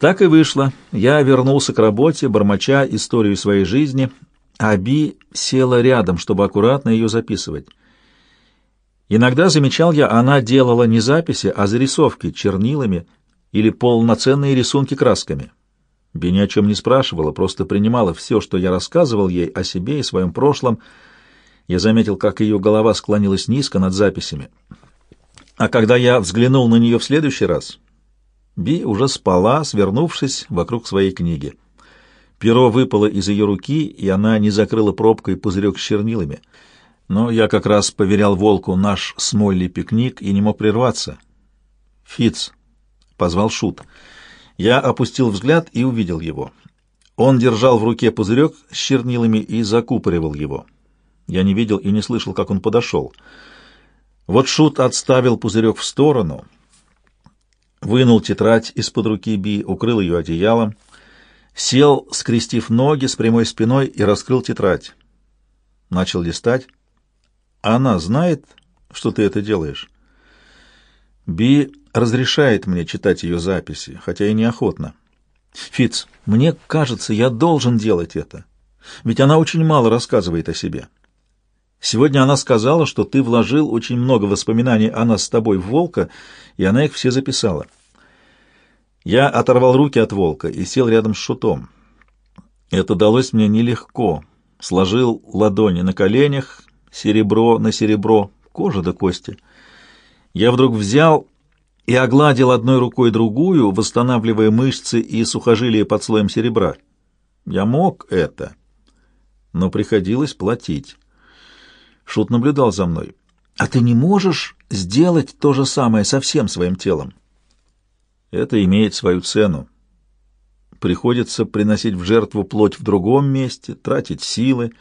Так и вышло. Я вернулся к работе, бормоча историю своей жизни, а Би села рядом, чтобы аккуратно ее записывать. Иногда, замечал я, она делала не записи, а зарисовки чернилами или полноценные рисунки красками. Би ни о чем не спрашивала, просто принимала все, что я рассказывал ей о себе и своем прошлом. Я заметил, как ее голова склонилась низко над записями. А когда я взглянул на нее в следующий раз, Би уже спала, свернувшись вокруг своей книги. Перо выпало из ее руки, и она не закрыла пробкой пузырек с чернилами — но я как раз поверял волку наш с Молли пикник и не мог прерваться. Фиц позвал Шут. Я опустил взгляд и увидел его. Он держал в руке пузырек с чернилами и закупоривал его. Я не видел и не слышал, как он подошел. Вот Шут отставил пузырек в сторону, вынул тетрадь из-под руки Би, укрыл ее одеялом, сел, скрестив ноги с прямой спиной и раскрыл тетрадь. Начал листать. Она знает, что ты это делаешь? Би разрешает мне читать ее записи, хотя и неохотно. Фиц, мне кажется, я должен делать это. Ведь она очень мало рассказывает о себе. Сегодня она сказала, что ты вложил очень много воспоминаний о нас с тобой в Волка, и она их все записала. Я оторвал руки от Волка и сел рядом с Шутом. Это далось мне нелегко. Сложил ладони на коленях серебро на серебро, кожа до кости. Я вдруг взял и огладил одной рукой другую, восстанавливая мышцы и сухожилия под слоем серебра. Я мог это, но приходилось платить. Шут наблюдал за мной. «А ты не можешь сделать то же самое со всем своим телом?» «Это имеет свою цену. Приходится приносить в жертву плоть в другом месте, тратить силы»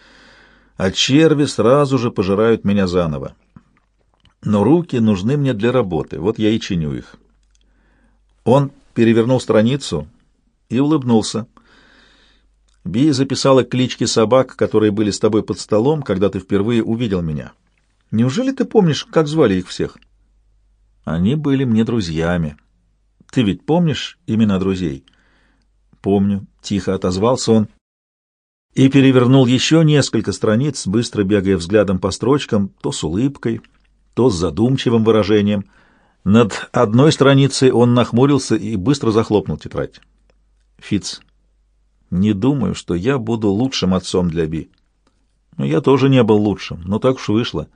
а черви сразу же пожирают меня заново. Но руки нужны мне для работы, вот я и чиню их. Он перевернул страницу и улыбнулся. Би записала клички собак, которые были с тобой под столом, когда ты впервые увидел меня. Неужели ты помнишь, как звали их всех? Они были мне друзьями. Ты ведь помнишь имена друзей? Помню, тихо отозвался он и перевернул еще несколько страниц, быстро бегая взглядом по строчкам, то с улыбкой, то с задумчивым выражением. Над одной страницей он нахмурился и быстро захлопнул тетрадь. Фиц, не думаю, что я буду лучшим отцом для Би. Я тоже не был лучшим, но так уж вышло.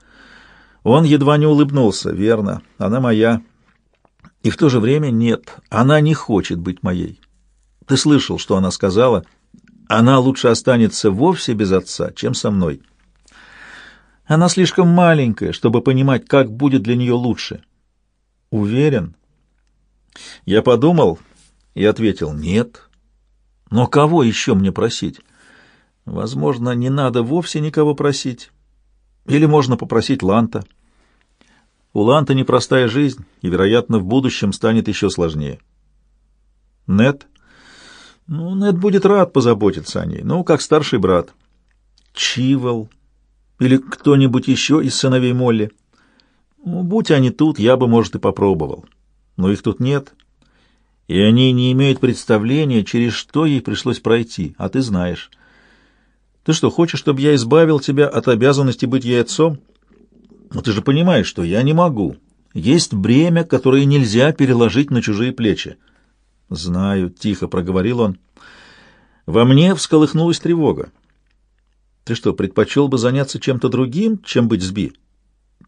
Он едва не улыбнулся, верно, она моя. И в то же время нет, она не хочет быть моей. Ты слышал, что она сказала — она лучше останется вовсе без отца, чем со мной. Она слишком маленькая, чтобы понимать, как будет для нее лучше. Уверен? Я подумал и ответил «нет». Но кого еще мне просить? Возможно, не надо вовсе никого просить. Или можно попросить Ланта. У Ланта непростая жизнь, и, вероятно, в будущем станет еще сложнее. Нет? Ну, Нед будет рад позаботиться о ней, ну, как старший брат. Чивел или кто-нибудь еще из сыновей Молли. Ну, будь они тут, я бы, может, и попробовал. Но их тут нет, и они не имеют представления, через что ей пришлось пройти, а ты знаешь. Ты что, хочешь, чтобы я избавил тебя от обязанности быть ей отцом? Но ты же понимаешь, что я не могу. Есть бремя, которое нельзя переложить на чужие плечи. «Знаю», — тихо проговорил он. «Во мне всколыхнулась тревога. Ты что, предпочел бы заняться чем-то другим, чем быть сби?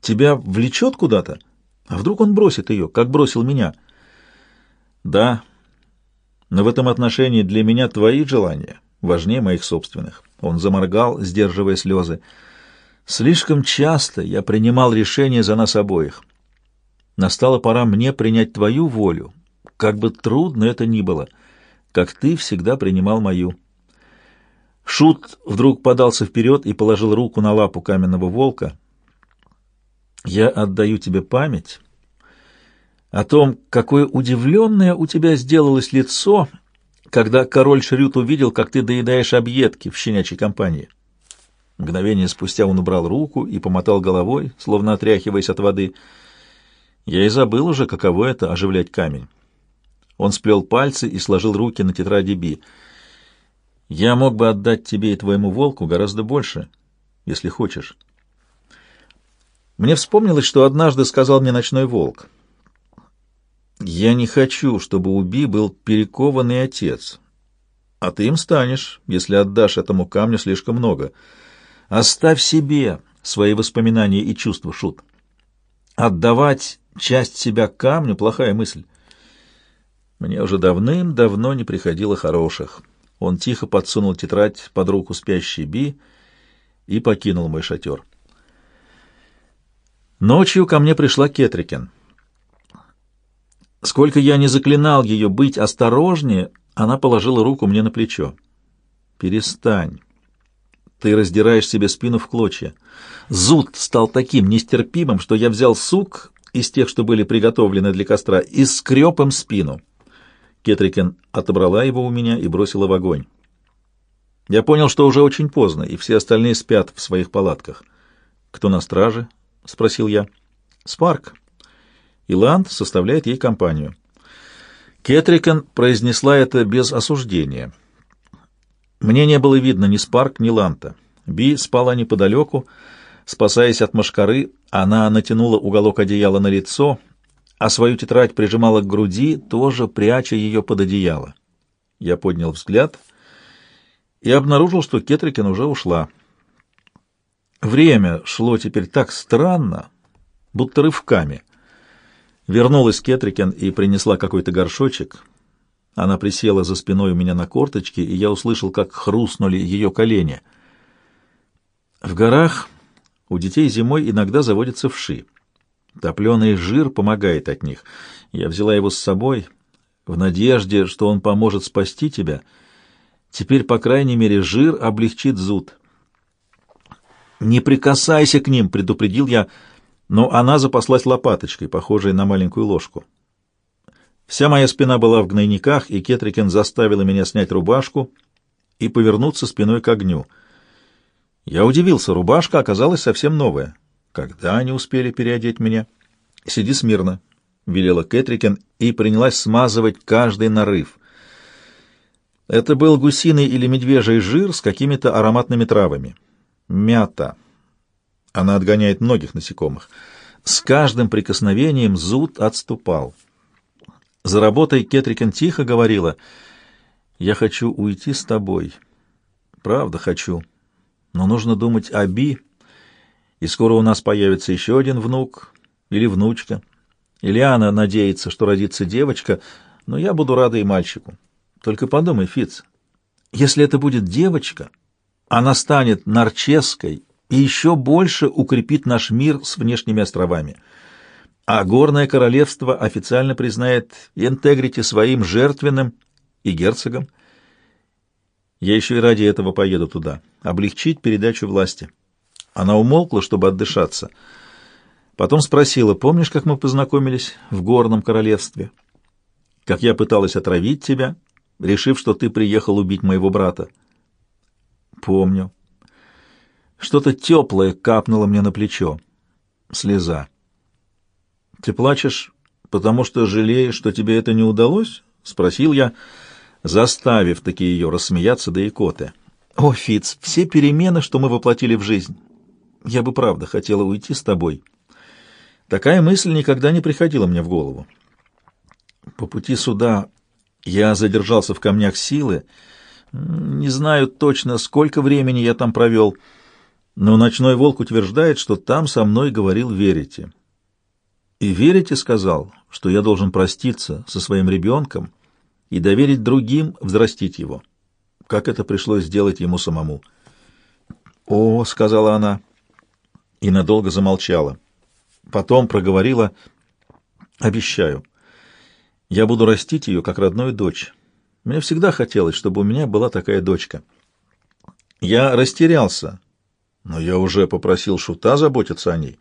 Тебя влечет куда-то? А вдруг он бросит ее, как бросил меня?» «Да, но в этом отношении для меня твои желания важнее моих собственных». Он заморгал, сдерживая слезы. «Слишком часто я принимал решения за нас обоих. Настала пора мне принять твою волю, как бы трудно это ни было, как ты всегда принимал мою. Шут вдруг подался вперед и положил руку на лапу каменного волка. «Я отдаю тебе память о том, какое удивленное у тебя сделалось лицо, когда король Шрют увидел, как ты доедаешь объедки в щенячьей компании». Мгновение спустя он убрал руку и помотал головой, словно отряхиваясь от воды. Я и забыл уже, каково это — оживлять камень. Он сплел пальцы и сложил руки на тетради Би. «Я мог бы отдать тебе и твоему волку гораздо больше, если хочешь». Мне вспомнилось, что однажды сказал мне ночной волк. «Я не хочу, чтобы у Би был перекованный отец, а ты им станешь, если отдашь этому камню слишком много. Оставь себе свои воспоминания и чувства, Шут. Отдавать часть себя камню — плохая мысль. Мне уже давным-давно не приходило хороших. Он тихо подсунул тетрадь под руку спящей Би и покинул мой шатер. Ночью ко мне пришла Кетрикен. Сколько я не заклинал ее быть осторожнее, она положила руку мне на плечо. «Перестань. Ты раздираешь себе спину в клочья. Зуд стал таким нестерпимым, что я взял сук из тех, что были приготовлены для костра, и скреб им спину». Кетрикен отобрала его у меня и бросила в огонь. Я понял, что уже очень поздно, и все остальные спят в своих палатках. «Кто на страже?» — спросил я. «Спарк. Иланд составляет ей компанию». Кетрикен произнесла это без осуждения. Мне не было видно ни Спарк, ни Ланта. Би спала неподалеку, спасаясь от мошкары, она натянула уголок одеяла на лицо, а свою тетрадь прижимала к груди, тоже пряча ее под одеяло. Я поднял взгляд и обнаружил, что Кетрикен уже ушла. Время шло теперь так странно, будто рывками. Вернулась Кетрикен и принесла какой-то горшочек. Она присела за спиной у меня на корточке, и я услышал, как хрустнули ее колени. В горах у детей зимой иногда заводятся вши. Топленый жир помогает от них. Я взяла его с собой в надежде, что он поможет спасти тебя. Теперь, по крайней мере, жир облегчит зуд. «Не прикасайся к ним!» — предупредил я, но она запаслась лопаточкой, похожей на маленькую ложку. Вся моя спина была в гнойниках, и Кетрикен заставила меня снять рубашку и повернуться спиной к огню. Я удивился, рубашка оказалась совсем новая. Когда они успели переодеть меня? «Сиди смирно», — велела Кэтрикин и принялась смазывать каждый нарыв. Это был гусиный или медвежий жир с какими-то ароматными травами. Мята. Она отгоняет многих насекомых. С каждым прикосновением зуд отступал. За работой Кетрикин тихо говорила, «Я хочу уйти с тобой. Правда хочу. Но нужно думать о Би и скоро у нас появится еще один внук или внучка. Ильяна надеется, что родится девочка, но я буду рада и мальчику. Только подумай, Фиц, если это будет девочка, она станет нарческой и еще больше укрепит наш мир с внешними островами. А горное королевство официально признает интегрити своим жертвенным и герцогом. Я еще и ради этого поеду туда, облегчить передачу власти. Она умолкла, чтобы отдышаться. Потом спросила, помнишь, как мы познакомились в горном королевстве? Как я пыталась отравить тебя, решив, что ты приехал убить моего брата? Помню. Что-то теплое капнуло мне на плечо. Слеза. Ты плачешь, потому что жалеешь, что тебе это не удалось? Спросил я, заставив таки ее рассмеяться до икоты. О, Фиц, все перемены, что мы воплотили в жизнь. Я бы правда хотела уйти с тобой. Такая мысль никогда не приходила мне в голову. По пути сюда я задержался в камнях силы. Не знаю точно, сколько времени я там провел, но ночной волк утверждает, что там со мной говорил Верите. И Верите сказал, что я должен проститься со своим ребенком и доверить другим взрастить его, как это пришлось сделать ему самому. «О», — сказала она, — и надолго замолчала. Потом проговорила «Обещаю, я буду растить ее как родную дочь. Мне всегда хотелось, чтобы у меня была такая дочка». Я растерялся, но я уже попросил Шута заботиться о ней,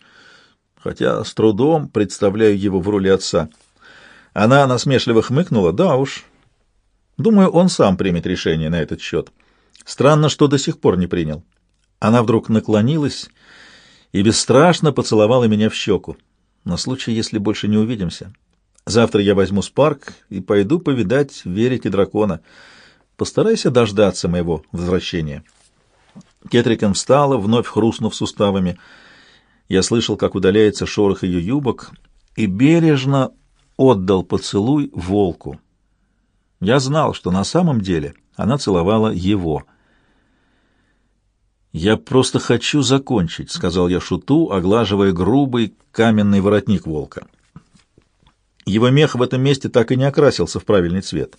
хотя с трудом представляю его в роли отца. Она насмешливо хмыкнула, да уж. Думаю, он сам примет решение на этот счет. Странно, что до сих пор не принял. Она вдруг наклонилась и бесстрашно поцеловала меня в щеку, на случай, если больше не увидимся. Завтра я возьму Спарк и пойду повидать Верите дракона. Постарайся дождаться моего возвращения». Кетрикен встала, вновь хрустнув суставами. Я слышал, как удаляется шорох ее юбок, и бережно отдал поцелуй волку. Я знал, что на самом деле она целовала его. «Я просто хочу закончить», — сказал я шуту, оглаживая грубый каменный воротник волка. Его мех в этом месте так и не окрасился в правильный цвет.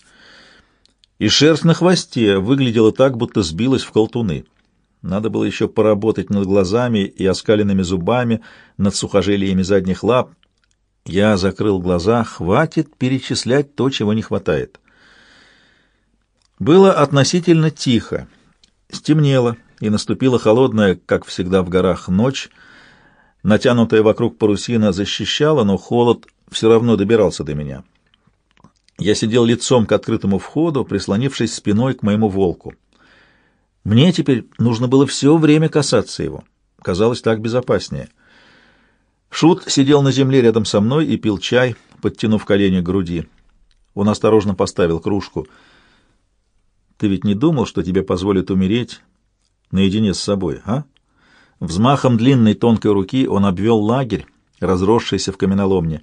И шерсть на хвосте выглядела так, будто сбилась в колтуны. Надо было еще поработать над глазами и оскаленными зубами, над сухожилиями задних лап. Я закрыл глаза, хватит перечислять то, чего не хватает. Было относительно тихо. Стемнело, и наступила холодная, как всегда в горах, ночь. Натянутая вокруг парусина защищала, но холод все равно добирался до меня. Я сидел лицом к открытому входу, прислонившись спиной к моему волку. Мне теперь нужно было все время касаться его. Казалось так безопаснее. Шут сидел на земле рядом со мной и пил чай, подтянув колени к груди. Он осторожно поставил кружку. «Ты ведь не думал, что тебе позволят умереть наедине с собой, а?» Взмахом длинной тонкой руки он обвел лагерь, разросшийся в каменоломне.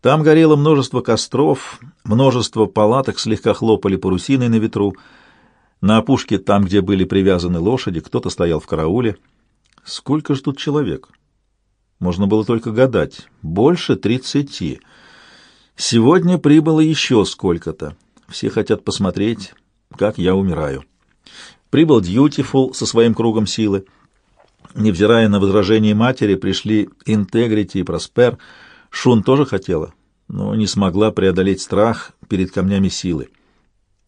Там горело множество костров, множество палаток слегка хлопали парусиной на ветру — на опушке, там, где были привязаны лошади, кто-то стоял в карауле. Сколько ж тут человек? Можно было только гадать. Больше тридцати. Сегодня прибыло еще сколько-то. Все хотят посмотреть, как я умираю. Прибыл Дьютифул со своим кругом силы. Невзирая на возражения матери, пришли Интегрити и Проспер. Шун тоже хотела, но не смогла преодолеть страх перед камнями силы.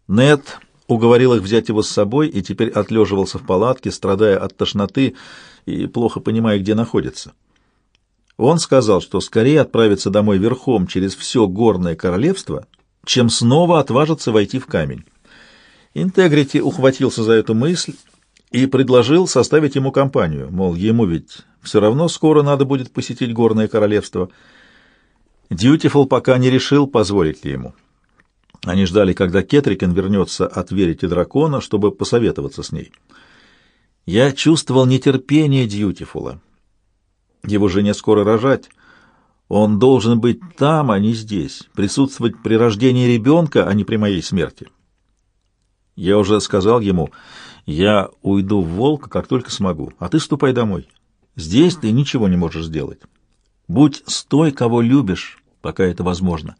Нет уговорил их взять его с собой и теперь отлеживался в палатке, страдая от тошноты и плохо понимая, где находится. Он сказал, что скорее отправится домой верхом через все горное королевство, чем снова отважится войти в камень. Интегрити ухватился за эту мысль и предложил составить ему компанию, мол, ему ведь все равно скоро надо будет посетить горное королевство. Дьютифул пока не решил, позволить ли ему. Они ждали, когда Кетрикен вернется от Верити Дракона, чтобы посоветоваться с ней. Я чувствовал нетерпение Дьютифула. Его жене скоро рожать. Он должен быть там, а не здесь, присутствовать при рождении ребенка, а не при моей смерти. Я уже сказал ему, я уйду в Волк, как только смогу, а ты ступай домой. Здесь ты ничего не можешь сделать. Будь с той, кого любишь, пока это возможно».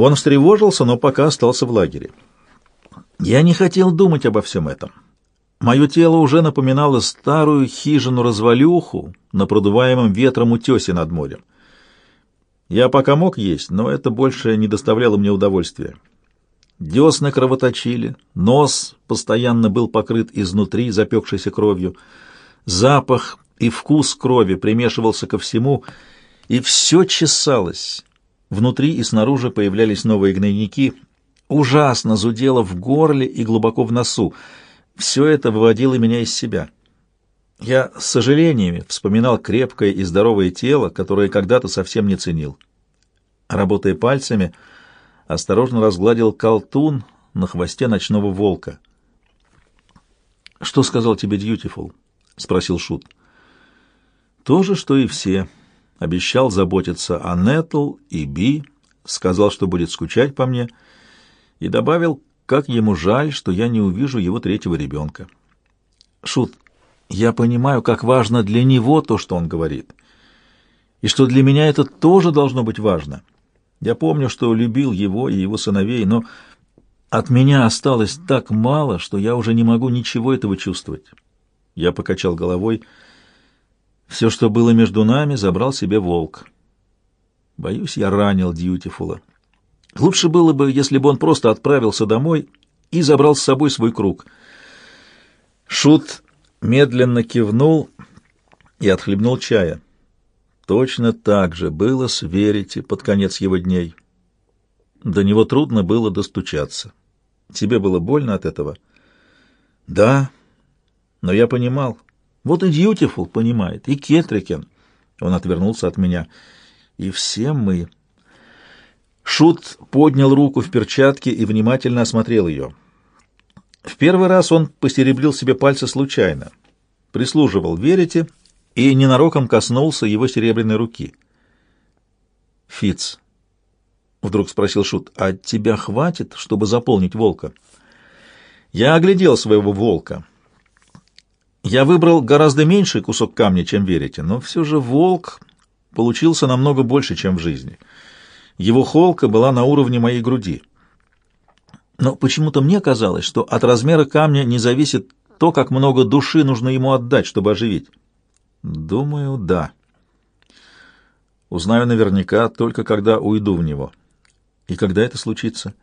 Он встревожился, но пока остался в лагере. Я не хотел думать обо всем этом. Мое тело уже напоминало старую хижину-развалюху на продуваемом ветром утесе над морем. Я пока мог есть, но это больше не доставляло мне удовольствия. Десны кровоточили, нос постоянно был покрыт изнутри запекшейся кровью, запах и вкус крови примешивался ко всему, и все чесалось, Внутри и снаружи появлялись новые гнойники. Ужасно зудело в горле и глубоко в носу. Все это выводило меня из себя. Я с сожалениями вспоминал крепкое и здоровое тело, которое когда-то совсем не ценил. Работая пальцами, осторожно разгладил колтун на хвосте ночного волка. «Что сказал тебе Дьютифул?» — спросил Шут. «То же, что и все», обещал заботиться о Нетл и Би, сказал, что будет скучать по мне, и добавил, как ему жаль, что я не увижу его третьего ребенка. Шут, я понимаю, как важно для него то, что он говорит, и что для меня это тоже должно быть важно. Я помню, что любил его и его сыновей, но от меня осталось так мало, что я уже не могу ничего этого чувствовать. Я покачал головой, — все, что было между нами, забрал себе волк. Боюсь, я ранил Дьютифула. Лучше было бы, если бы он просто отправился домой и забрал с собой свой круг. Шут медленно кивнул и отхлебнул чая. Точно так же было с Верите под конец его дней. До него трудно было достучаться. Тебе было больно от этого? Да, но я понимал. Вот и Дьютифул понимает, и Кетрикен. Он отвернулся от меня. И все мы. Шут поднял руку в перчатке и внимательно осмотрел ее. В первый раз он посеребрил себе пальцы случайно. Прислуживал, верите, и ненароком коснулся его серебряной руки. Фиц, вдруг спросил Шут, — «а тебя хватит, чтобы заполнить волка?» Я оглядел своего волка. Я выбрал гораздо меньший кусок камня, чем верите, но все же волк получился намного больше, чем в жизни. Его холка была на уровне моей груди. Но почему-то мне казалось, что от размера камня не зависит то, как много души нужно ему отдать, чтобы оживить. Думаю, да. Узнаю наверняка только когда уйду в него. И когда это случится?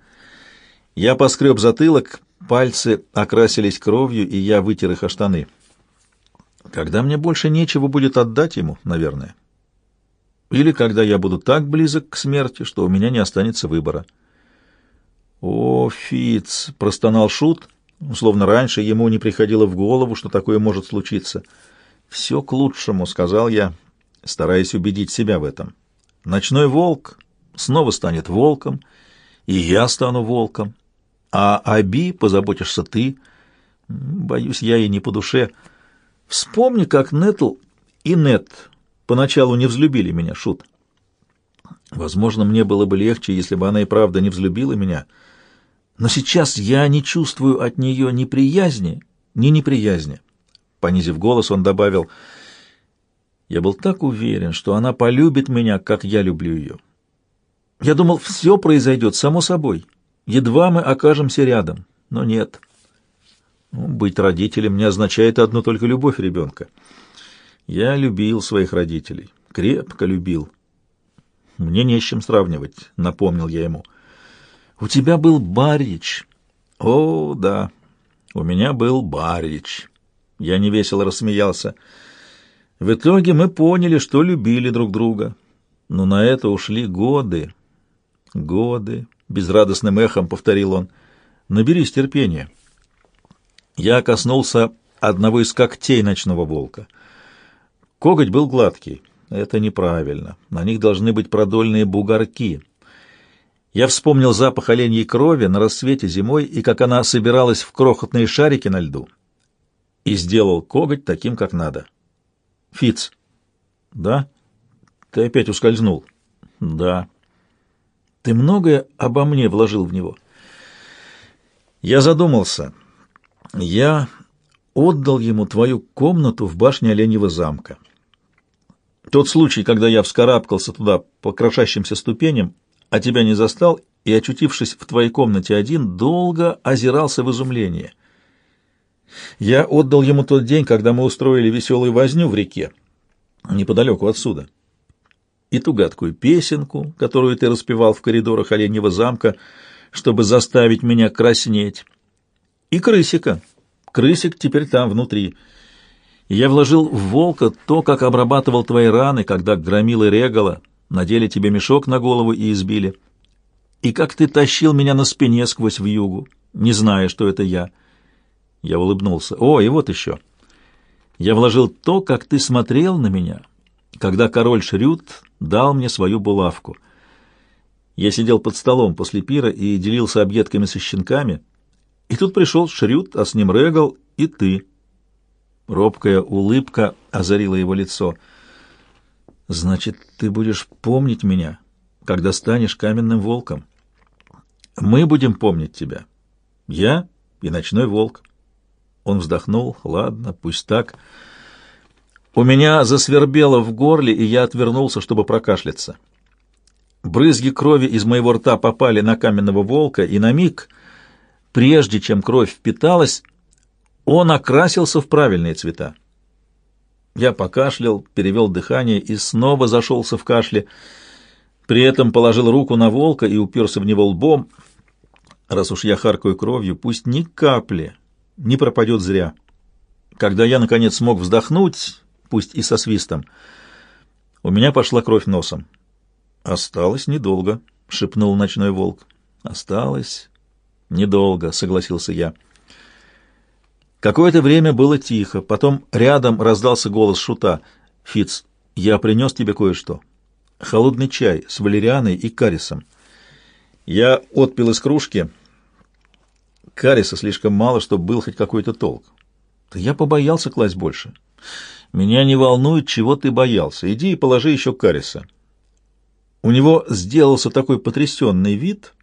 Я поскреб затылок, пальцы окрасились кровью, и я вытер их о штаны. Когда мне больше нечего будет отдать ему, наверное. Или когда я буду так близок к смерти, что у меня не останется выбора. «О, Фиц!» — простонал Шут, словно раньше ему не приходило в голову, что такое может случиться. «Все к лучшему», — сказал я, стараясь убедить себя в этом. «Ночной волк снова станет волком, и я стану волком, а Аби позаботишься ты. Боюсь, я и не по душе. Вспомни, как Нетл и Нет поначалу не взлюбили меня, Шут. Возможно, мне было бы легче, если бы она и правда не взлюбила меня, — но сейчас я не чувствую от нее ни приязни, ни неприязни. Понизив голос, он добавил, «Я был так уверен, что она полюбит меня, как я люблю ее. Я думал, все произойдет само собой, едва мы окажемся рядом, но нет. Ну, быть родителем не означает одну только любовь ребенка. Я любил своих родителей, крепко любил. Мне не с чем сравнивать», — напомнил я ему, — у тебя был Барич. О, да, у меня был Барич. Я невесело рассмеялся. В итоге мы поняли, что любили друг друга. Но на это ушли годы. Годы, безрадостным эхом повторил он. Наберись терпения. Я коснулся одного из когтей ночного волка. Коготь был гладкий. Это неправильно. На них должны быть продольные бугорки. Я вспомнил запах оленьей крови на рассвете зимой и как она собиралась в крохотные шарики на льду. И сделал коготь таким, как надо. Фиц. Да? Ты опять ускользнул. Да. Ты многое обо мне вложил в него. Я задумался. Я отдал ему твою комнату в башне Оленьего замка. Тот случай, когда я вскарабкался туда по крошащимся ступеням, а тебя не застал и, очутившись в твоей комнате один, долго озирался в изумлении. Я отдал ему тот день, когда мы устроили веселую возню в реке, неподалеку отсюда. И ту гадкую песенку, которую ты распевал в коридорах Оленьего замка, чтобы заставить меня краснеть. И крысика. Крысик теперь там, внутри. Я вложил в волка то, как обрабатывал твои раны, когда громил и регала, надели тебе мешок на голову и избили. И как ты тащил меня на спине сквозь вьюгу, не зная, что это я. Я улыбнулся. О, и вот еще. Я вложил то, как ты смотрел на меня, когда король Шрют дал мне свою булавку. Я сидел под столом после пира и делился объедками со щенками, и тут пришел Шрют, а с ним Регал и ты. Робкая улыбка озарила его лицо — Значит, ты будешь помнить меня, когда станешь каменным волком. Мы будем помнить тебя. Я и ночной волк. Он вздохнул. Ладно, пусть так. У меня засвербело в горле, и я отвернулся, чтобы прокашляться. Брызги крови из моего рта попали на каменного волка, и на миг, прежде чем кровь впиталась, он окрасился в правильные цвета. Я покашлял, перевел дыхание и снова зашелся в кашле. При этом положил руку на волка и уперся в него лбом. Раз уж я харкаю кровью, пусть ни капли не пропадет зря. Когда я, наконец, смог вздохнуть, пусть и со свистом, у меня пошла кровь носом. «Осталось недолго», — шепнул ночной волк. «Осталось недолго», — согласился я. Какое-то время было тихо, потом рядом раздался голос шута. «Фиц, я принес тебе кое-что. Холодный чай с валерианой и карисом. Я отпил из кружки. Кариса слишком мало, чтобы был хоть какой-то толк. Да я побоялся класть больше. Меня не волнует, чего ты боялся. Иди и положи еще кариса. У него сделался такой потрясенный вид,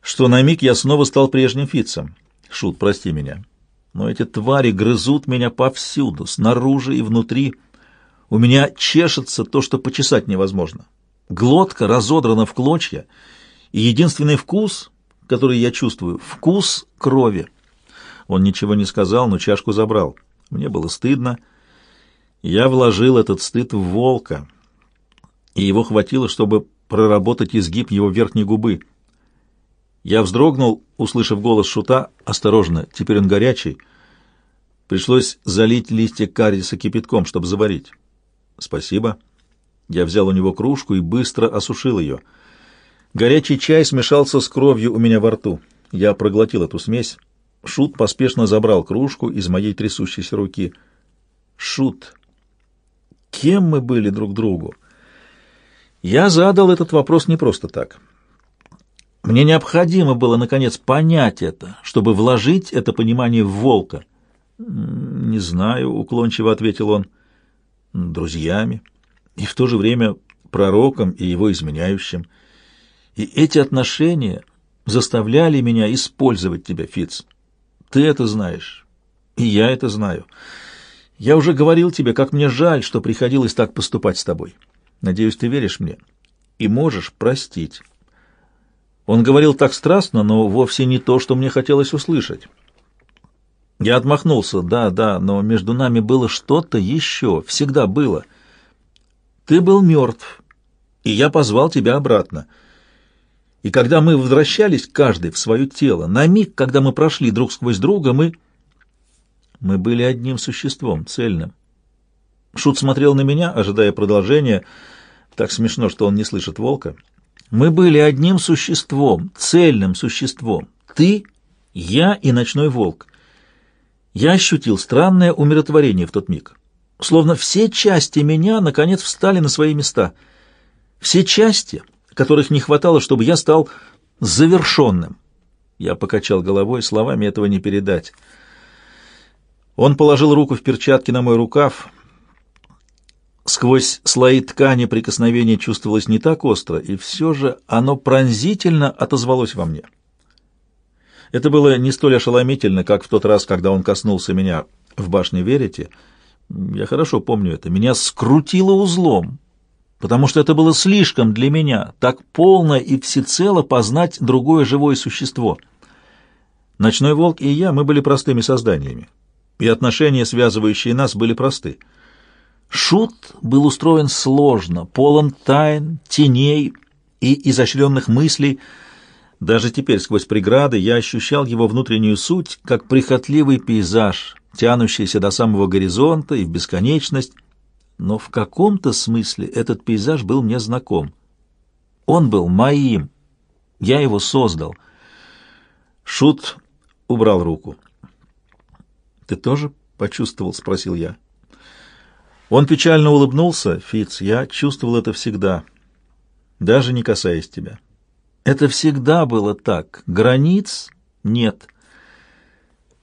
что на миг я снова стал прежним Фитцем. Шут, прости меня. Но эти твари грызут меня повсюду, снаружи и внутри. У меня чешется то, что почесать невозможно. Глотка разодрана в клочья, и единственный вкус, который я чувствую, вкус крови. Он ничего не сказал, но чашку забрал. Мне было стыдно. Я вложил этот стыд в волка, и его хватило, чтобы проработать изгиб его верхней губы. Я вздрогнул, услышав голос шута. «Осторожно, теперь он горячий». Пришлось залить листья кариеса кипятком, чтобы заварить. «Спасибо». Я взял у него кружку и быстро осушил ее. Горячий чай смешался с кровью у меня во рту. Я проглотил эту смесь. Шут поспешно забрал кружку из моей трясущейся руки. «Шут, кем мы были друг другу?» Я задал этот вопрос не просто так. Мне необходимо было, наконец, понять это, чтобы вложить это понимание в волка. «Не знаю», — уклончиво ответил он, — «друзьями» и в то же время пророком и его изменяющим. И эти отношения заставляли меня использовать тебя, Фиц. Ты это знаешь, и я это знаю. Я уже говорил тебе, как мне жаль, что приходилось так поступать с тобой. Надеюсь, ты веришь мне и можешь простить. Он говорил так страстно, но вовсе не то, что мне хотелось услышать. Я отмахнулся. Да, да, но между нами было что-то еще, всегда было — ты был мертв, и я позвал тебя обратно. И когда мы возвращались, каждый в свое тело, на миг, когда мы прошли друг сквозь друга, мы... Мы были одним существом, цельным. Шут смотрел на меня, ожидая продолжения. Так смешно, что он не слышит волка. Мы были одним существом, цельным существом. Ты, я и ночной волк. Я ощутил странное умиротворение в тот миг словно все части меня, наконец, встали на свои места. Все части, которых не хватало, чтобы я стал завершенным. Я покачал головой, словами этого не передать. Он положил руку в перчатки на мой рукав. Сквозь слои ткани прикосновение чувствовалось не так остро, и все же оно пронзительно отозвалось во мне. Это было не столь ошеломительно, как в тот раз, когда он коснулся меня в башне Верите, — я хорошо помню это. Меня скрутило узлом, потому что это было слишком для меня, так полно и всецело познать другое живое существо. Ночной волк и я, мы были простыми созданиями, и отношения, связывающие нас, были просты. Шут был устроен сложно, полон тайн, теней и изощренных мыслей. Даже теперь сквозь преграды я ощущал его внутреннюю суть, как прихотливый пейзаж, тянущийся до самого горизонта и в бесконечность, но в каком-то смысле этот пейзаж был мне знаком. Он был моим. Я его создал. Шут убрал руку. «Ты тоже почувствовал?» — спросил я. Он печально улыбнулся. «Фиц, я чувствовал это всегда, даже не касаясь тебя. Это всегда было так. Границ нет».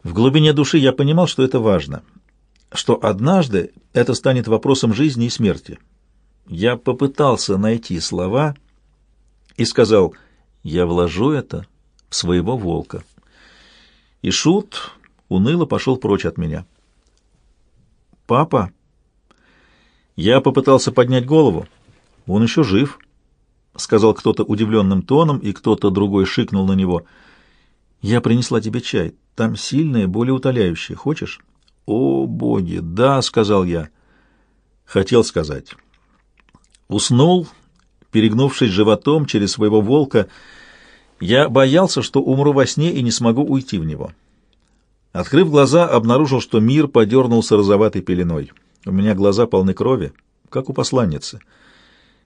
В глубине души я понимал, что это важно, что однажды это станет вопросом жизни и смерти. Я попытался найти слова и сказал, я вложу это в своего волка. И Шут уныло пошел прочь от меня. «Папа?» Я попытался поднять голову. «Он еще жив», — сказал кто-то удивленным тоном, и кто-то другой шикнул на него. «Я принесла тебе чай. Там сильное, более утоляющее. Хочешь? О, боги, да, сказал я. Хотел сказать. Уснул, перегнувшись животом через своего волка. Я боялся, что умру во сне и не смогу уйти в него. Открыв глаза, обнаружил, что мир подернулся розоватой пеленой. У меня глаза полны крови, как у посланницы.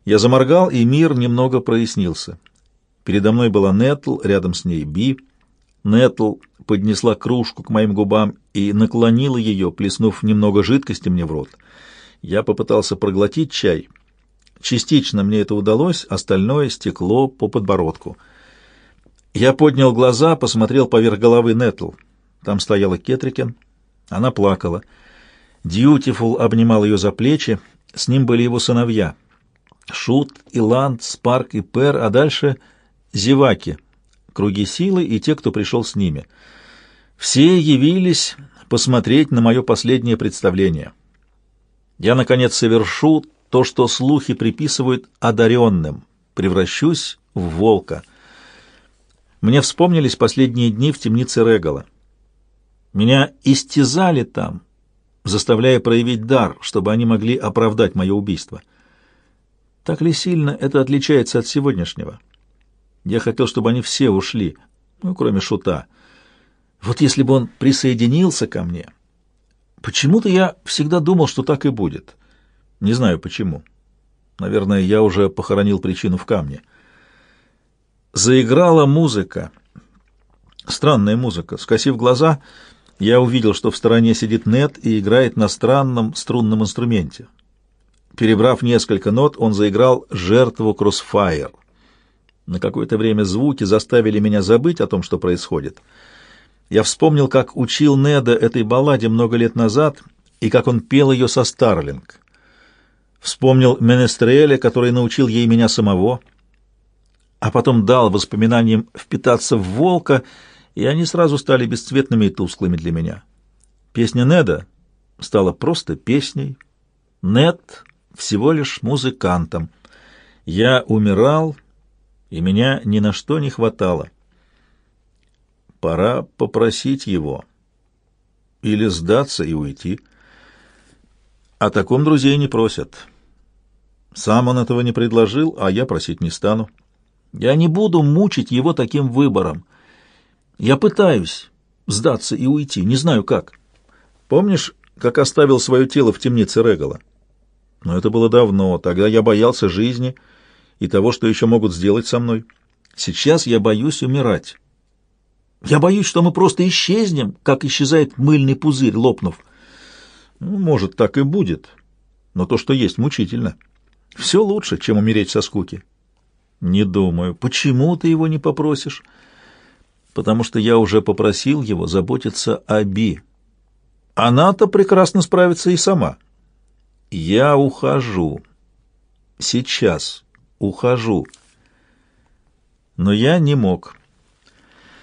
Я заморгал, и мир немного прояснился. Передо мной была Нетл, рядом с ней Би — Нетл поднесла кружку к моим губам и наклонила ее, плеснув немного жидкости мне в рот. Я попытался проглотить чай. Частично мне это удалось, остальное стекло по подбородку — Я поднял глаза, посмотрел поверх головы Нетл. Там стояла Кетрикен. Она плакала. Дьютифул обнимал ее за плечи. С ним были его сыновья. Шут, Иланд, Спарк и Пер, а дальше зеваки, круги силы и те, кто пришел с ними. Все явились посмотреть на мое последнее представление. Я, наконец, совершу то, что слухи приписывают одаренным, превращусь в волка. Мне вспомнились последние дни в темнице Регала. Меня истязали там, заставляя проявить дар, чтобы они могли оправдать мое убийство. Так ли сильно это отличается от сегодняшнего? Я хотел, чтобы они все ушли, ну, кроме Шута. Вот если бы он присоединился ко мне... Почему-то я всегда думал, что так и будет. Не знаю почему. Наверное, я уже похоронил причину в камне. Заиграла музыка. Странная музыка. Скосив глаза, я увидел, что в стороне сидит Нет и играет на странном струнном инструменте. Перебрав несколько нот, он заиграл «Жертву Кроссфайр». На какое-то время звуки заставили меня забыть о том, что происходит. Я вспомнил, как учил Неда этой балладе много лет назад и как он пел ее со Старлинг. Вспомнил Менестреля, который научил ей меня самого, а потом дал воспоминаниям впитаться в волка, и они сразу стали бесцветными и тусклыми для меня. Песня Неда стала просто песней. Нед всего лишь музыкантом. Я умирал, и меня ни на что не хватало. Пора попросить его. Или сдаться и уйти. О таком друзей не просят. Сам он этого не предложил, а я просить не стану. Я не буду мучить его таким выбором. Я пытаюсь сдаться и уйти, не знаю как. Помнишь, как оставил свое тело в темнице Регала? Но это было давно, тогда я боялся жизни и того, что еще могут сделать со мной. Сейчас я боюсь умирать. Я боюсь, что мы просто исчезнем, как исчезает мыльный пузырь, лопнув. Ну, может, так и будет, но то, что есть, мучительно. Все лучше, чем умереть со скуки. Не думаю. Почему ты его не попросишь? Потому что я уже попросил его заботиться о Би. Она-то прекрасно справится и сама. Я ухожу. Сейчас ухожу. Но я не мог.